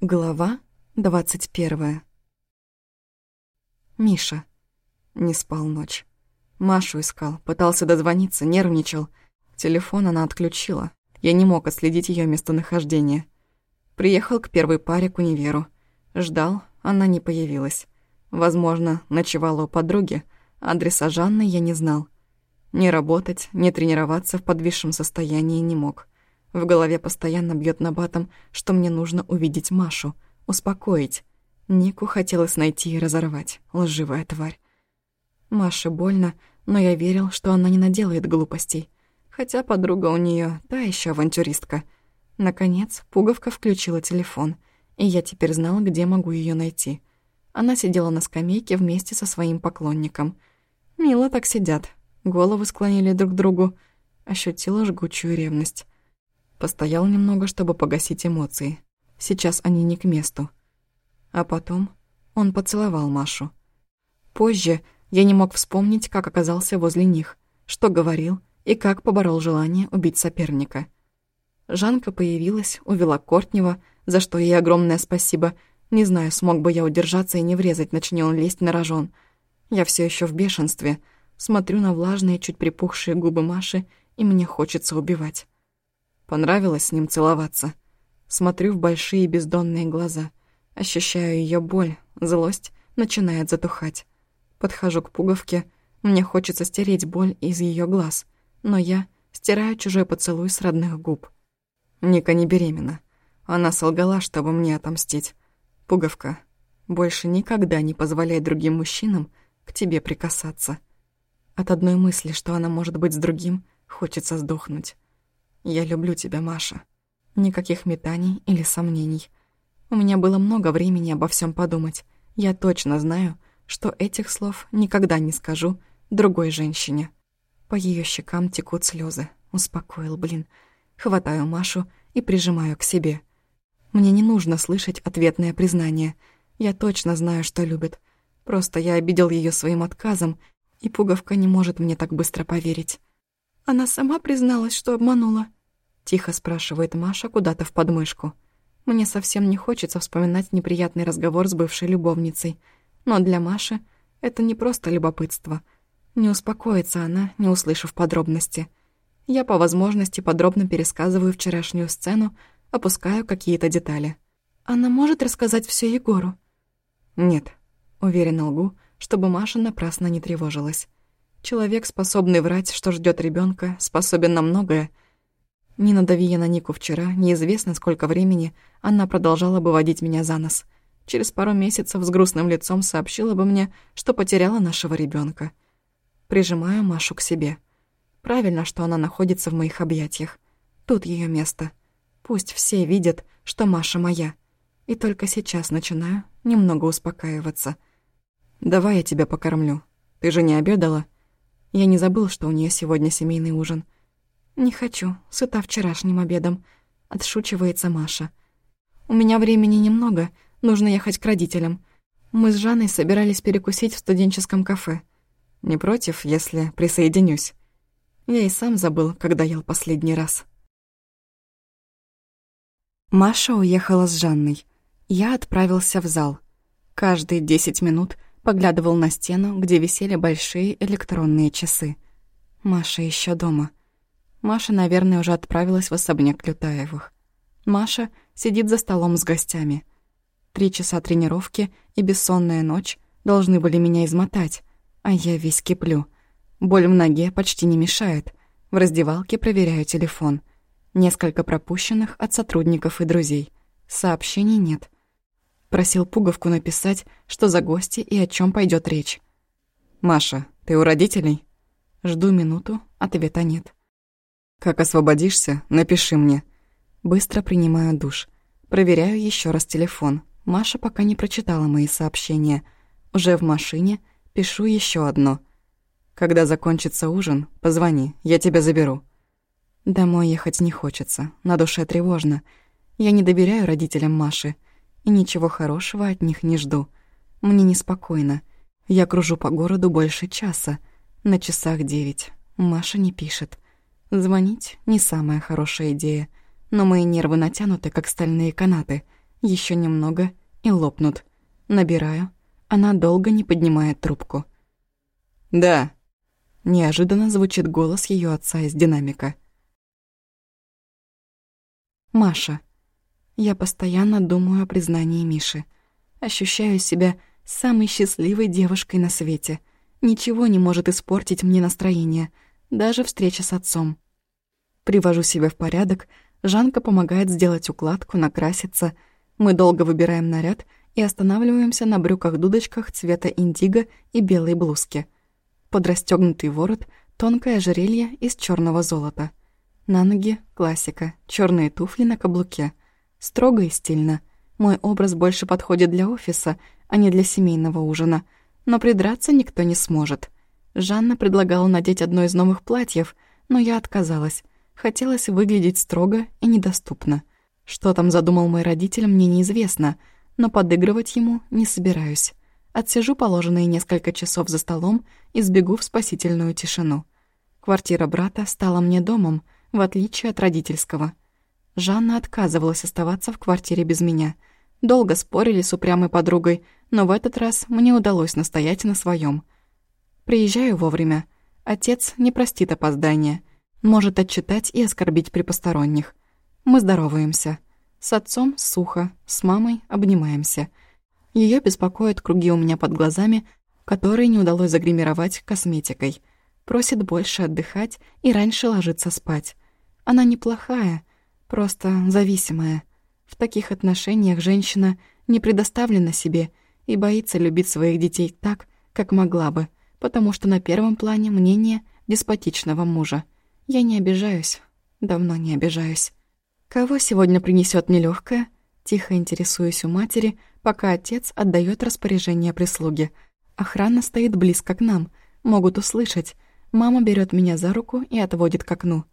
Глава двадцать первая. Миша. Не спал ночь. Машу искал, пытался дозвониться, нервничал. Телефон она отключила. Я не мог отследить ее местонахождение. Приехал к первой паре к универу. Ждал, она не появилась. Возможно, ночевала у подруги. Адреса Жанны я не знал. Не работать, не тренироваться в подвисшем состоянии не мог. В голове постоянно бьет набатом, что мне нужно увидеть Машу, успокоить. Нику хотелось найти и разорвать, лживая тварь. Маше больно, но я верил, что она не наделает глупостей. Хотя подруга у нее та еще авантюристка. Наконец, пуговка включила телефон, и я теперь знал, где могу ее найти. Она сидела на скамейке вместе со своим поклонником. Мило так сидят, головы склонили друг к другу. Ощутила жгучую ревность. Постоял немного, чтобы погасить эмоции. Сейчас они не к месту. А потом он поцеловал Машу. Позже я не мог вспомнить, как оказался возле них, что говорил и как поборол желание убить соперника. Жанка появилась, увела Кортнева, за что ей огромное спасибо. Не знаю, смог бы я удержаться и не врезать, начни он лезть на рожон. Я все еще в бешенстве. Смотрю на влажные, чуть припухшие губы Маши, и мне хочется убивать. Понравилось с ним целоваться. Смотрю в большие бездонные глаза. Ощущаю ее боль, злость начинает затухать. Подхожу к пуговке. Мне хочется стереть боль из ее глаз. Но я стираю чужой поцелуй с родных губ. Ника не беременна. Она солгала, чтобы мне отомстить. Пуговка, больше никогда не позволяй другим мужчинам к тебе прикасаться. От одной мысли, что она может быть с другим, хочется сдохнуть. Я люблю тебя, Маша. Никаких метаний или сомнений. У меня было много времени обо всем подумать. Я точно знаю, что этих слов никогда не скажу другой женщине. По ее щекам текут слезы. Успокоил, блин. Хватаю Машу и прижимаю к себе. Мне не нужно слышать ответное признание. Я точно знаю, что любит. Просто я обидел ее своим отказом, и пуговка не может мне так быстро поверить. Она сама призналась, что обманула. Тихо спрашивает Маша куда-то в подмышку. Мне совсем не хочется вспоминать неприятный разговор с бывшей любовницей. Но для Маши это не просто любопытство. Не успокоится она, не услышав подробности. Я по возможности подробно пересказываю вчерашнюю сцену, опускаю какие-то детали. Она может рассказать все Егору? Нет, уверенно лгу, чтобы Маша напрасно не тревожилась. Человек, способный врать, что ждет ребенка, способен на многое. Не надави я на Нику вчера, неизвестно сколько времени, она продолжала бы водить меня за нос. Через пару месяцев с грустным лицом сообщила бы мне, что потеряла нашего ребенка. Прижимаю Машу к себе. Правильно, что она находится в моих объятиях. Тут ее место. Пусть все видят, что Маша моя. И только сейчас начинаю немного успокаиваться. «Давай я тебя покормлю. Ты же не обедала?» Я не забыл, что у нее сегодня семейный ужин. «Не хочу, сыта вчерашним обедом», — отшучивается Маша. «У меня времени немного, нужно ехать к родителям. Мы с Жанной собирались перекусить в студенческом кафе. Не против, если присоединюсь?» Я и сам забыл, когда ел последний раз. Маша уехала с Жанной. Я отправился в зал. Каждые десять минут — поглядывал на стену, где висели большие электронные часы. Маша еще дома. Маша, наверное, уже отправилась в особняк Лютаевых. Маша сидит за столом с гостями. Три часа тренировки и бессонная ночь должны были меня измотать, а я весь киплю. Боль в ноге почти не мешает. В раздевалке проверяю телефон. Несколько пропущенных от сотрудников и друзей. Сообщений нет. Просил пуговку написать, что за гости и о чем пойдет речь. «Маша, ты у родителей?» Жду минуту, ответа нет. «Как освободишься, напиши мне». Быстро принимаю душ. Проверяю еще раз телефон. Маша пока не прочитала мои сообщения. Уже в машине пишу еще одно. «Когда закончится ужин, позвони, я тебя заберу». Домой ехать не хочется, на душе тревожно. Я не доверяю родителям Маши и ничего хорошего от них не жду. Мне неспокойно. Я кружу по городу больше часа. На часах девять. Маша не пишет. Звонить — не самая хорошая идея. Но мои нервы натянуты, как стальные канаты. Еще немного и лопнут. Набираю. Она долго не поднимает трубку. «Да», — неожиданно звучит голос ее отца из динамика. Маша. Я постоянно думаю о признании Миши. Ощущаю себя самой счастливой девушкой на свете. Ничего не может испортить мне настроение, даже встреча с отцом. Привожу себя в порядок, Жанка помогает сделать укладку, накраситься. Мы долго выбираем наряд и останавливаемся на брюках-дудочках цвета индиго и белой блузке. Под расстёгнутый ворот тонкое ожерелье из черного золота. На ноги — классика, черные туфли на каблуке. Строго и стильно. Мой образ больше подходит для офиса, а не для семейного ужина. Но придраться никто не сможет. Жанна предлагала надеть одно из новых платьев, но я отказалась. Хотелось выглядеть строго и недоступно. Что там задумал мой родитель, мне неизвестно, но подыгрывать ему не собираюсь. Отсижу положенные несколько часов за столом и сбегу в спасительную тишину. Квартира брата стала мне домом, в отличие от родительского. Жанна отказывалась оставаться в квартире без меня. Долго спорили с упрямой подругой, но в этот раз мне удалось настоять на своем. Приезжаю вовремя. Отец не простит опоздания. Может отчитать и оскорбить при посторонних. Мы здороваемся. С отцом сухо, с мамой обнимаемся. Ее беспокоят круги у меня под глазами, которые не удалось загримировать косметикой. Просит больше отдыхать и раньше ложиться спать. Она неплохая, просто зависимая. В таких отношениях женщина не предоставлена себе и боится любить своих детей так, как могла бы, потому что на первом плане мнение деспотичного мужа. Я не обижаюсь, давно не обижаюсь. Кого сегодня принесет нелегкое? Тихо интересуюсь у матери, пока отец отдает распоряжение прислуги. Охрана стоит близко к нам, могут услышать. Мама берет меня за руку и отводит к окну.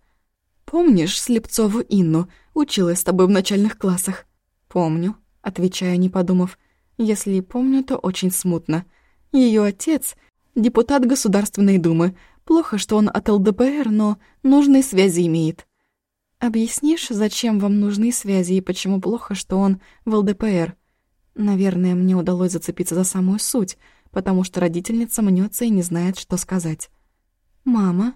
«Помнишь Слепцову Инну? Училась с тобой в начальных классах?» «Помню», — отвечаю, не подумав. «Если и помню, то очень смутно. Ее отец — депутат Государственной Думы. Плохо, что он от ЛДПР, но нужные связи имеет». «Объяснишь, зачем вам нужны связи и почему плохо, что он в ЛДПР?» Наверное, мне удалось зацепиться за самую суть, потому что родительница мнется и не знает, что сказать. «Мама?»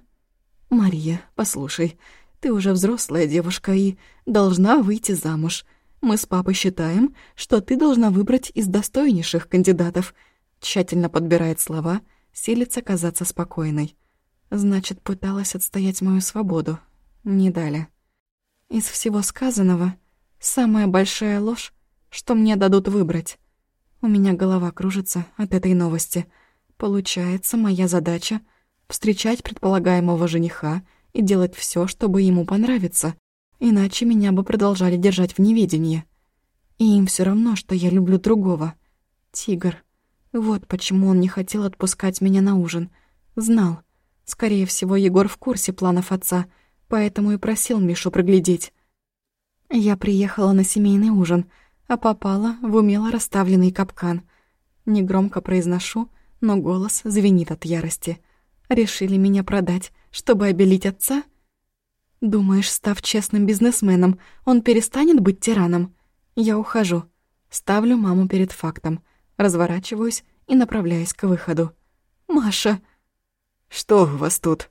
«Мария, послушай, ты уже взрослая девушка и должна выйти замуж. Мы с папой считаем, что ты должна выбрать из достойнейших кандидатов. Тщательно подбирает слова, силится казаться спокойной. Значит, пыталась отстоять мою свободу. Не дали. Из всего сказанного, самая большая ложь, что мне дадут выбрать. У меня голова кружится от этой новости. Получается, моя задача — встречать предполагаемого жениха — и делать все, чтобы ему понравиться, иначе меня бы продолжали держать в неведении. И им все равно, что я люблю другого. Тигр. Вот почему он не хотел отпускать меня на ужин. Знал. Скорее всего, Егор в курсе планов отца, поэтому и просил Мишу проглядеть. Я приехала на семейный ужин, а попала в умело расставленный капкан. Негромко произношу, но голос звенит от ярости. Решили меня продать, чтобы обелить отца? Думаешь, став честным бизнесменом, он перестанет быть тираном? Я ухожу. Ставлю маму перед фактом. Разворачиваюсь и направляюсь к выходу. «Маша!» «Что у вас тут?»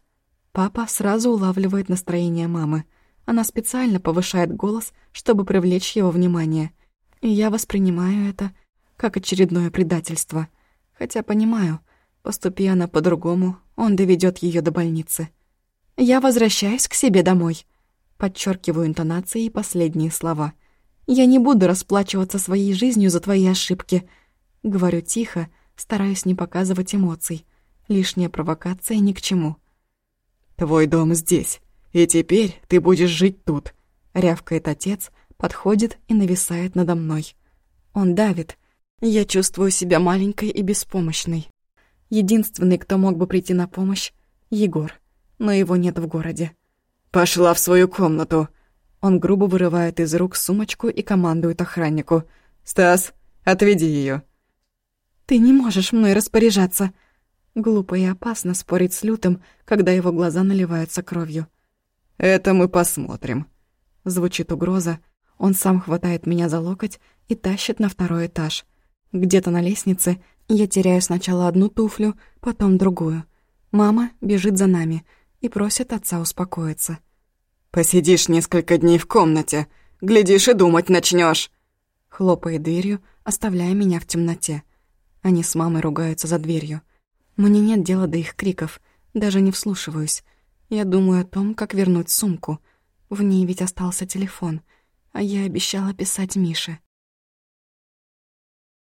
Папа сразу улавливает настроение мамы. Она специально повышает голос, чтобы привлечь его внимание. И я воспринимаю это как очередное предательство. Хотя понимаю, поступи она по-другому, он доведет ее до больницы. «Я возвращаюсь к себе домой», — подчеркиваю интонации и последние слова. «Я не буду расплачиваться своей жизнью за твои ошибки», — говорю тихо, стараюсь не показывать эмоций. Лишняя провокация ни к чему. «Твой дом здесь, и теперь ты будешь жить тут», — рявкает отец, подходит и нависает надо мной. Он давит. Я чувствую себя маленькой и беспомощной. Единственный, кто мог бы прийти на помощь — Егор. Но его нет в городе. «Пошла в свою комнату!» Он грубо вырывает из рук сумочку и командует охраннику. «Стас, отведи ее. «Ты не можешь мной распоряжаться!» Глупо и опасно спорить с Лютым, когда его глаза наливаются кровью. «Это мы посмотрим», — звучит угроза. Он сам хватает меня за локоть и тащит на второй этаж. Где-то на лестнице я теряю сначала одну туфлю, потом другую. Мама бежит за нами и просит отца успокоиться. «Посидишь несколько дней в комнате, глядишь и думать начнешь. Хлопает дверью, оставляя меня в темноте. Они с мамой ругаются за дверью. Мне нет дела до их криков, даже не вслушиваюсь. Я думаю о том, как вернуть сумку. В ней ведь остался телефон, а я обещала писать Мише.